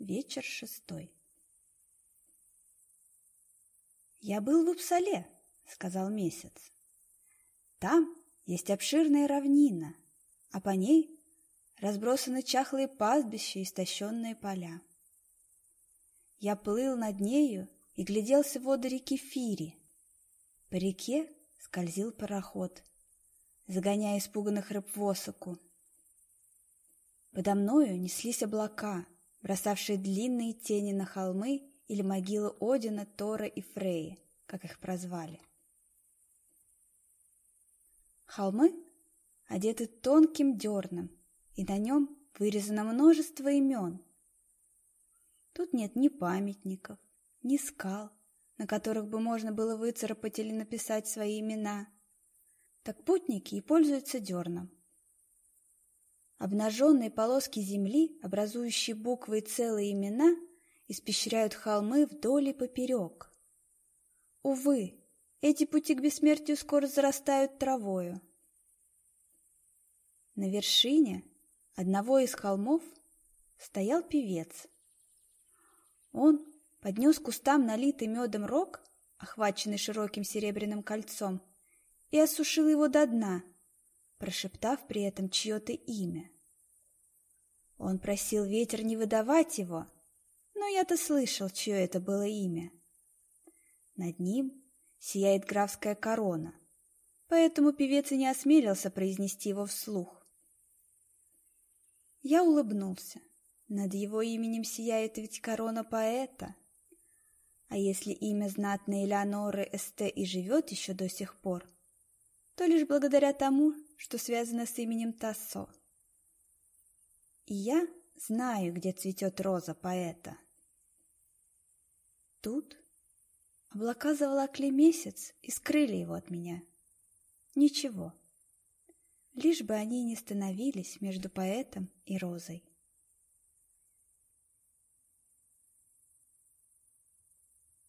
Вечер шестой. «Я был в Упсале», — сказал месяц. «Там есть обширная равнина, а по ней разбросаны чахлые пастбища и истощенные поля. Я плыл над нею и гляделся в воды реки Фири. По реке скользил пароход, загоняя испуганных рыб в осоку. Подо мною неслись облака — бросавшие длинные тени на холмы или могилы Одина, Тора и Фреи, как их прозвали. Холмы одеты тонким дерном, и на нем вырезано множество имен. Тут нет ни памятников, ни скал, на которых бы можно было выцарапать или написать свои имена. Так путники и пользуются дерном. Обнаженные полоски земли, образующие буквы и целые имена, испещряют холмы вдоль и поперек. Увы, эти пути к бессмертию скоро зарастают травою. На вершине одного из холмов стоял певец. Он поднес кустам налитый медом рог, охваченный широким серебряным кольцом, и осушил его до дна, прошептав при этом чье-то имя. Он просил ветер не выдавать его, но я-то слышал, чье это было имя. Над ним сияет графская корона, поэтому певец и не осмелился произнести его вслух. Я улыбнулся. Над его именем сияет ведь корона поэта. А если имя знатной Элеоноры Эсте и живет еще до сих пор, то лишь благодаря тому, что связано с именем Тассо. И я знаю, где цветет роза поэта. Тут облака заволокли месяц и скрыли его от меня. Ничего, лишь бы они не становились между поэтом и розой.